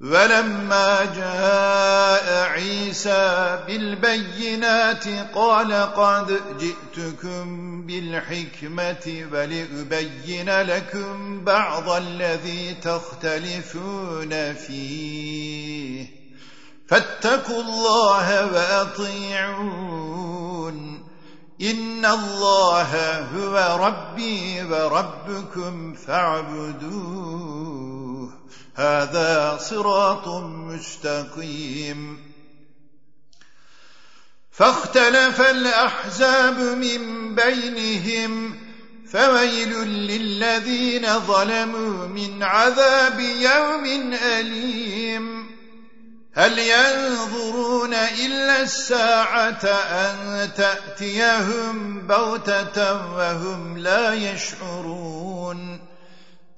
ولما جاء عيسى بالبينات قال قد جئتكم بالحكمة ولأبين لكم بعض الذي تختلفون فيه. فاتقوا الله وأطيعون. إن الله هو ربي وربكم فاعبدوه هذا صراط مستقيم. فاختلف الأحزاب من بينهم فويل للذين ظلموا من عذاب يوم أليم. هل ينظرون إلا الساعة أن تأتيهم بوتة وهم لا يشعرون؟